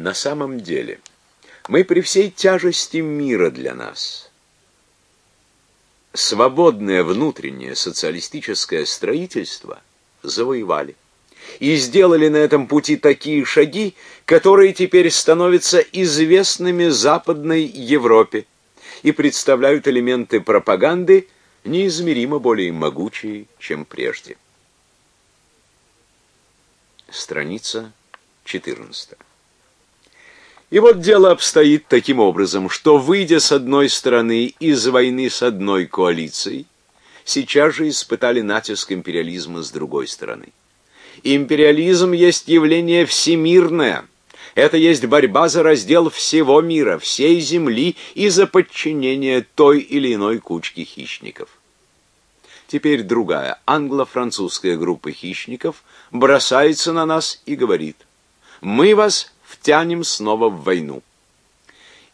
На самом деле, мы при всей тяжести мира для нас, свободное внутреннее социалистическое строительство завоевали и сделали на этом пути такие шаги, которые теперь становятся известными Западной Европе и представляют элементы пропаганды неизмеримо более могучие, чем прежде. Страница 14. И вот дело обстоит таким образом, что, выйдя с одной стороны из войны с одной коалицией, сейчас же испытали натиск империализма с другой стороны. Империализм есть явление всемирное. Это есть борьба за раздел всего мира, всей земли и за подчинение той или иной кучки хищников. Теперь другая, англо-французская группа хищников бросается на нас и говорит: "Мы вас втянем снова в войну".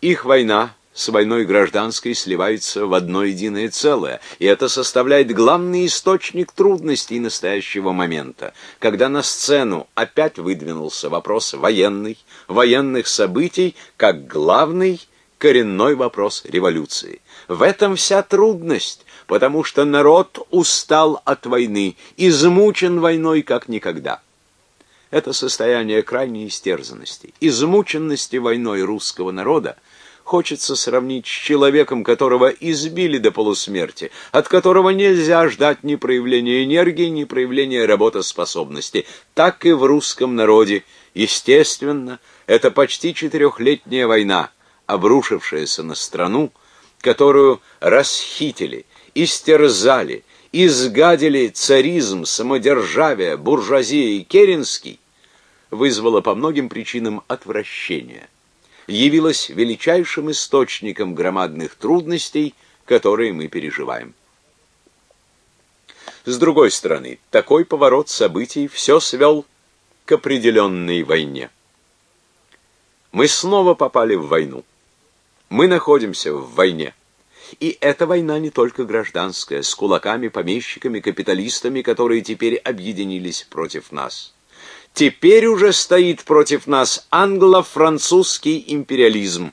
Их война с войной гражданской сливается в одно единое целое, и это составляет главный источник трудностей настоящего момента, когда на сцену опять выдвинулся вопрос военный, военных событий как главный коренной вопрос революции. В этом вся трудность, потому что народ устал от войны, измучен войной как никогда. Это состояние крайней истерзанности, измученности войной русского народа хочется сравнить с человеком, которого избили до полусмерти, от которого нельзя ждать ни проявления энергии, ни проявления работоспособности. Так и в русском народе, естественно, это почти четырехлетняя война, обрушившаяся на страну, которую расхитили, истерзали, изгадили царизм, самодержавие, буржуазия и Керенский, вызвала по многим причинам отвращение явилась величайшим источником громадных трудностей, которые мы переживаем. С другой стороны, такой поворот событий все свел к определенной войне. Мы снова попали в войну. Мы находимся в войне. И эта война не только гражданская, с кулаками, помещиками, капиталистами, которые теперь объединились против нас. Теперь уже стоит против нас англо-французский империализм.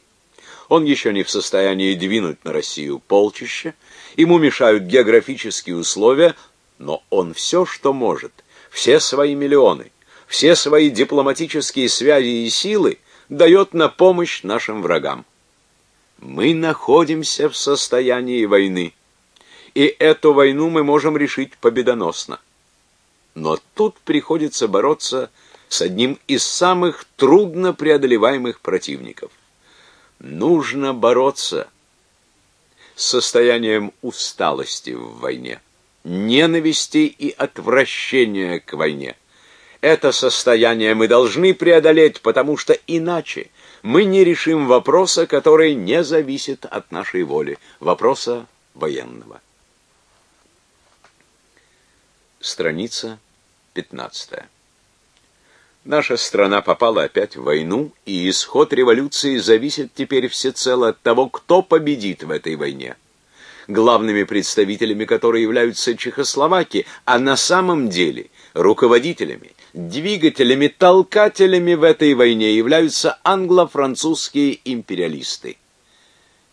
Он еще не в состоянии двинуть на Россию полчища, ему мешают географические условия, но он все, что может, все свои миллионы, все свои дипломатические связи и силы дает на помощь нашим врагам. Мы находимся в состоянии войны, и эту войну мы можем решить победоносно. Но тут приходится бороться с одним из самых трудно преодолеваемых противников. Нужно бороться с состоянием усталости в войне, ненависти и отвращения к войне. Это состояние мы должны преодолеть, потому что иначе мы не решим вопроса, который не зависит от нашей воли, вопроса военного. Страница 15. Наша страна попала опять в войну, и исход революции зависит теперь всецело от того, кто победит в этой войне. Главными представителями которой являются чехословаки, а на самом деле руководителями, двигателями, толкателями в этой войне являются англо-французские империалисты.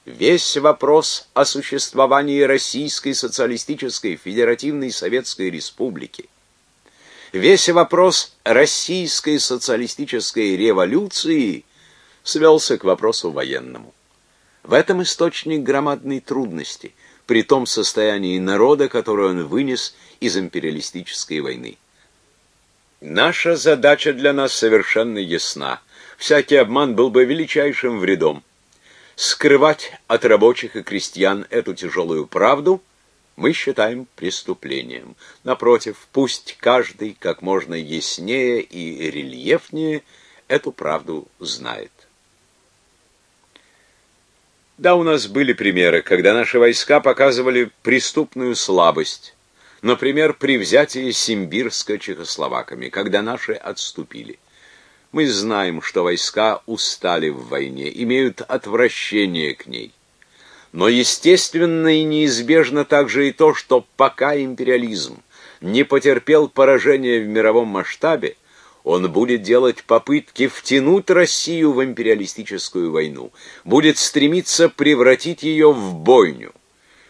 Весь вопрос о существовании Российской социалистической федеративной советской республики, весь вопрос российской социалистической революции свелся к вопросу военному. В этом источник громадной трудности при том состоянии народа, которое он вынес из империалистической войны. Наша задача для нас совершенно ясна. Всякий обман был бы величайшим вредом скрывать от рабочих и крестьян эту тяжелую правду мы считаем преступлением. Напротив, пусть каждый как можно яснее и рельефнее эту правду знает. Да, у нас были примеры, когда наши войска показывали преступную слабость. Например, при взятии Симбирска чехословаками, когда наши отступили. Мы знаем, что войска устали в войне, имеют отвращение к ней. Но естественно и неизбежно также и то, что пока империализм не потерпел поражения в мировом масштабе, Он будет делать попытки втянуть Россию в империалистическую войну, будет стремиться превратить ее в бойню.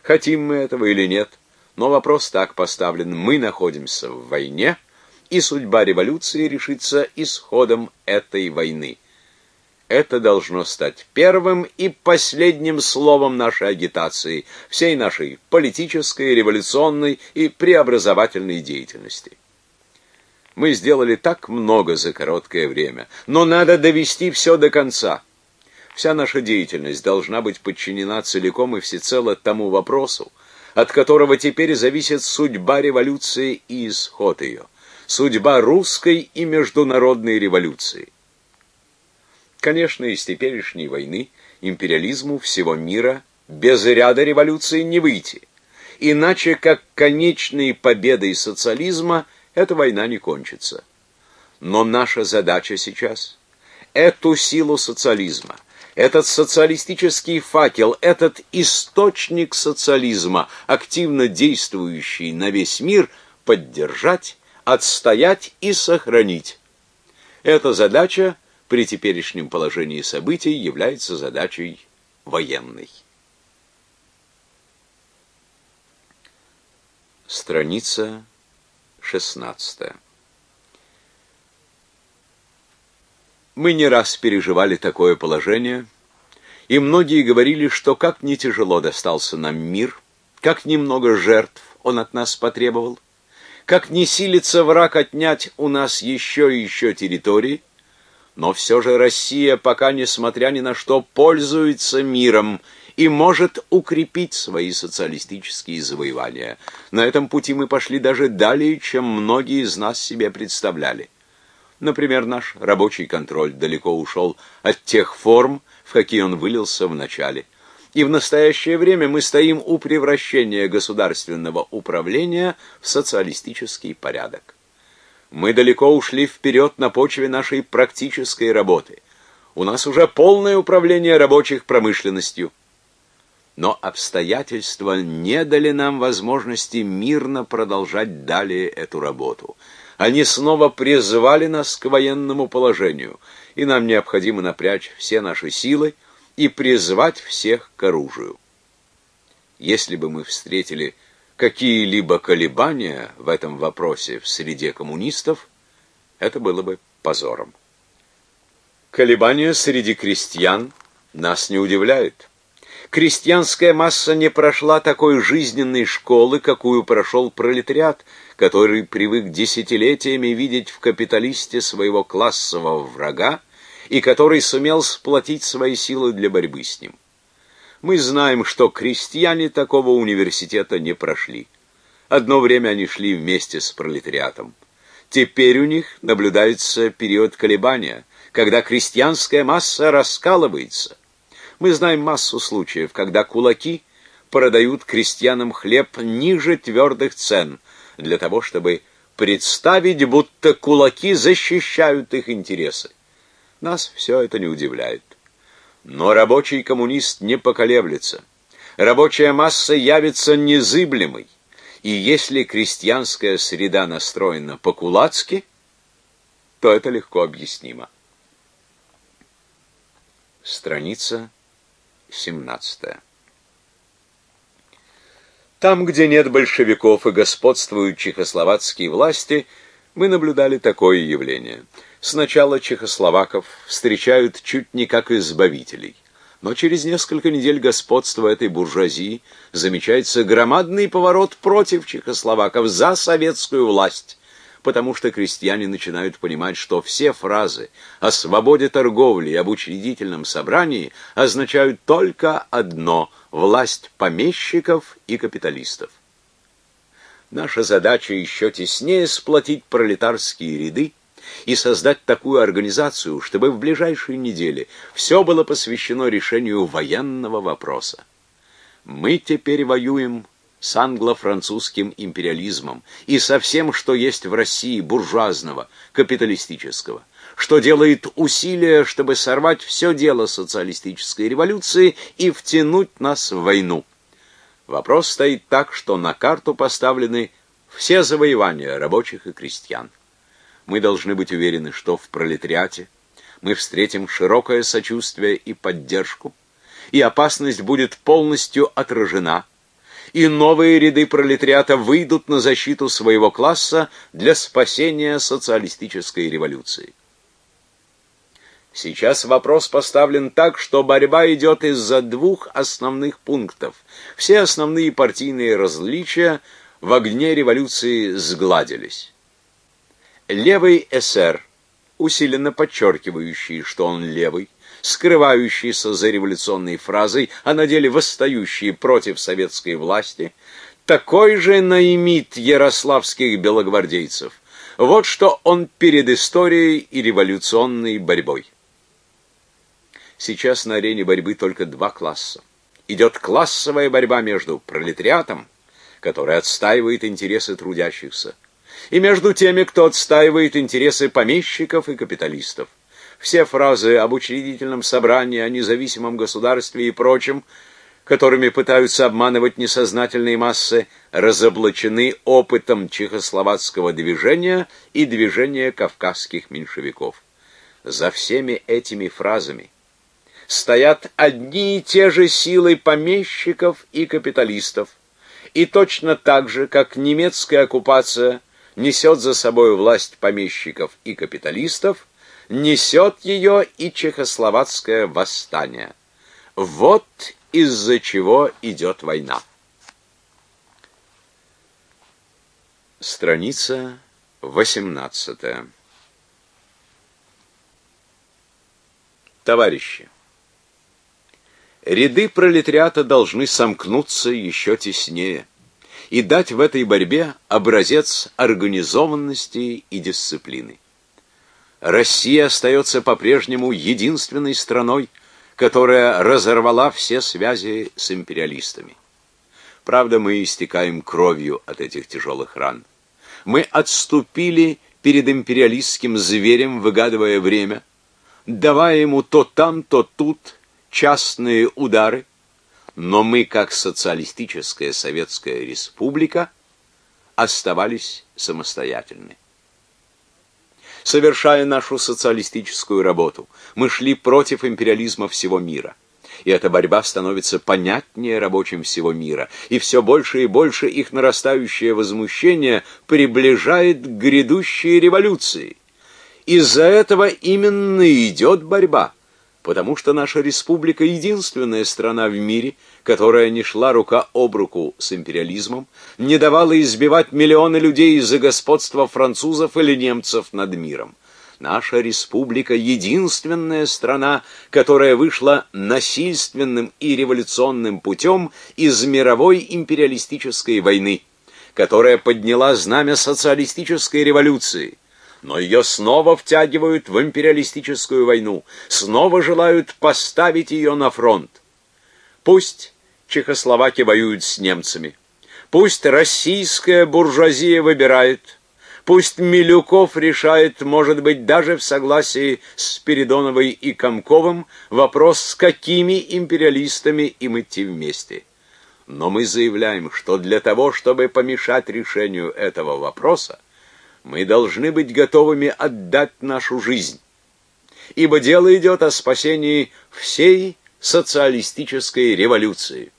Хотим мы этого или нет, но вопрос так поставлен: мы находимся в войне, и судьба революции решится исходом этой войны. Это должно стать первым и последним словом нашей агитации, всей нашей политической, революционной и преобразовательной деятельности. Мы сделали так много за короткое время, но надо довести все до конца. Вся наша деятельность должна быть подчинена целиком и всецело тому вопросу, от которого теперь зависит судьба революции и исход ее, судьба русской и международной революции. Конечно, из теперешней войны империализму всего мира без ряда революций не выйти. Иначе как конечной победой социализма – эта война не кончится. Но наша задача сейчас эту силу социализма, этот социалистический факел, этот источник социализма, активно действующий на весь мир, поддержать, отстоять и сохранить. Эта задача при теперешнем положении событий является задачей военной. Страница 16. Мы не раз переживали такое положение, и многие говорили, что как не тяжело достался нам мир, как немного жертв он от нас потребовал, как не силится враг отнять у нас еще и еще территории, но все же Россия, пока несмотря ни на что, пользуется миром и может укрепить свои социалистические завоевания. На этом пути мы пошли даже далее, чем многие из нас себе представляли. Например, наш рабочий контроль далеко ушел от тех форм, в какие он вылился в начале. И в настоящее время мы стоим у превращения государственного управления в социалистический порядок. Мы далеко ушли вперед на почве нашей практической работы. У нас уже полное управление рабочих промышленностью но обстоятельства не дали нам возможности мирно продолжать далее эту работу. Они снова призвали нас к военному положению, и нам необходимо напрячь все наши силы и призвать всех к оружию. Если бы мы встретили какие-либо колебания в этом вопросе в среде коммунистов, это было бы позором. Колебания среди крестьян нас не удивляют крестьянская масса не прошла такой жизненной школы, какую прошел пролетариат, который привык десятилетиями видеть в капиталисте своего классового врага и который сумел сплотить свои силы для борьбы с ним. Мы знаем, что крестьяне такого университета не прошли. Одно время они шли вместе с пролетариатом. Теперь у них наблюдается период колебания, когда крестьянская масса раскалывается, мы знаем массу случаев, когда кулаки продают крестьянам хлеб ниже твердых цен, для того, чтобы представить, будто кулаки защищают их интересы. Нас все это не удивляет. Но рабочий коммунист не поколеблется. Рабочая масса явится незыблемой. И если крестьянская среда настроена по-кулацки, то это легко объяснимо. Страница 17. Там, где нет большевиков и господствуют чехословацкие власти, мы наблюдали такое явление. Сначала чехословаков встречают чуть не как избавителей. Но через несколько недель господства этой буржуазии замечается громадный поворот против чехословаков за советскую власть потому что крестьяне начинают понимать, что все фразы о свободе торговли и об учредительном собрании означают только одно – власть помещиков и капиталистов. Наша задача еще теснее сплотить пролетарские ряды и создать такую организацию, чтобы в ближайшие недели все было посвящено решению военного вопроса. Мы теперь воюем с англо-французским империализмом и со всем, что есть в России буржуазного, капиталистического, что делает усилия, чтобы сорвать все дело социалистической революции и втянуть нас в войну. Вопрос стоит так, что на карту поставлены все завоевания рабочих и крестьян. Мы должны быть уверены, что в пролетариате мы встретим широкое сочувствие и поддержку, и опасность будет полностью отражена, и новые ряды пролетариата выйдут на защиту своего класса для спасения социалистической революции. Сейчас вопрос поставлен так, что борьба идет из-за двух основных пунктов. Все основные партийные различия в огне революции сгладились. Левый эсер, усиленно подчеркивающий, что он левый, скрывающийся за революционной фразой, а на деле восстающий против советской власти, такой же наимит ярославских белогвардейцев. Вот что он перед историей и революционной борьбой. Сейчас на арене борьбы только два класса. Идет классовая борьба между пролетариатом, который отстаивает интересы трудящихся, и между теми, кто отстаивает интересы помещиков и капиталистов. Все фразы об учредительном собрании, о независимом государстве и прочем, которыми пытаются обманывать несознательные массы, разоблачены опытом чехословацкого движения и движения кавказских меньшевиков. За всеми этими фразами стоят одни и те же силы помещиков и капиталистов, и точно так же, как немецкая оккупация несет за собой власть помещиков и капиталистов, несет ее и чехословацкое восстание. Вот из-за чего идет война. Страница 18. Товарищи, ряды пролетариата должны сомкнуться еще теснее и дать в этой борьбе образец организованности и дисциплины. Россия остается по-прежнему единственной страной, которая разорвала все связи с империалистами. Правда, мы истекаем кровью от этих тяжелых ран. Мы отступили перед империалистским зверем, выгадывая время, давая ему то там, то тут частные удары, но мы, как социалистическая советская республика, оставались самостоятельны совершая нашу социалистическую работу. Мы шли против империализма всего мира. И эта борьба становится понятнее рабочим всего мира, и все больше и больше их нарастающее возмущение приближает к грядущей революции. Из-за этого именно идет борьба потому что наша республика единственная страна в мире, которая не шла рука об руку с империализмом, не давала избивать миллионы людей из-за господства французов или немцев над миром. Наша республика единственная страна, которая вышла насильственным и революционным путем из мировой империалистической войны, которая подняла знамя социалистической революции, но ее снова втягивают в империалистическую войну, снова желают поставить ее на фронт. Пусть Чехословаки воюют с немцами, пусть российская буржуазия выбирает, пусть Милюков решает, может быть, даже в согласии с Спиридоновой и Комковым, вопрос, с какими империалистами им идти вместе. Но мы заявляем, что для того, чтобы помешать решению этого вопроса, мы должны быть готовыми отдать нашу жизнь, ибо дело идет о спасении всей социалистической революции.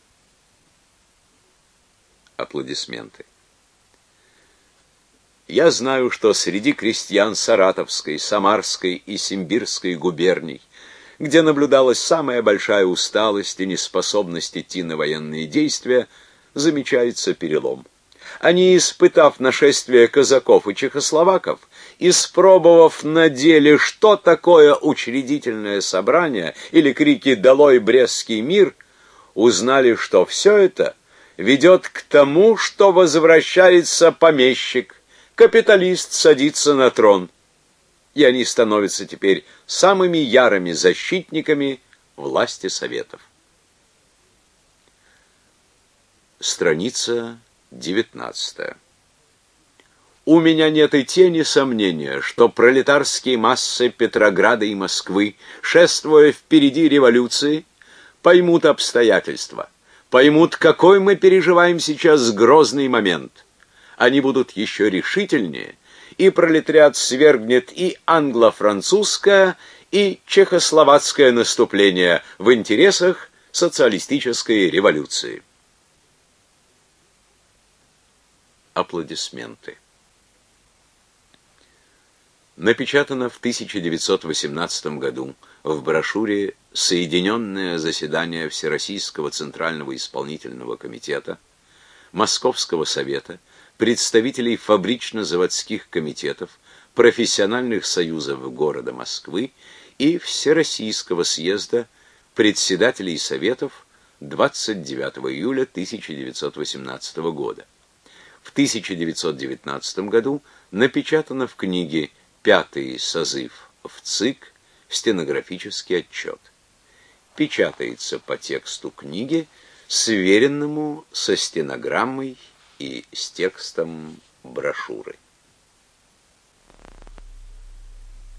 Аплодисменты. Я знаю, что среди крестьян Саратовской, Самарской и Симбирской губерний, где наблюдалась самая большая усталость и неспособность идти на военные действия, замечается перелом они, испытав нашествие казаков и чехословаков, испробовав на деле, что такое учредительное собрание или крики «Долой Брестский мир», узнали, что все это ведет к тому, что возвращается помещик, капиталист садится на трон, и они становятся теперь самыми ярыми защитниками власти Советов. Страница 19. У меня нет и тени сомнения, что пролетарские массы Петрограда и Москвы, шествуя впереди революции, поймут обстоятельства, поймут, какой мы переживаем сейчас грозный момент. Они будут еще решительнее и пролетариат свергнет и англо-французское, и чехословацкое наступление в интересах социалистической революции. Аплодисменты. Напечатано в 1918 году в брошюре «Соединенное заседание Всероссийского Центрального Исполнительного Комитета», Московского Совета, представителей фабрично-заводских комитетов, профессиональных союзов города Москвы и Всероссийского съезда председателей советов 29 июля 1918 года. В 1919 году напечатано в книге «Пятый созыв в ЦИК. Стенографический отчет». Печатается по тексту книги, сверенному со стенограммой и с текстом брошюры.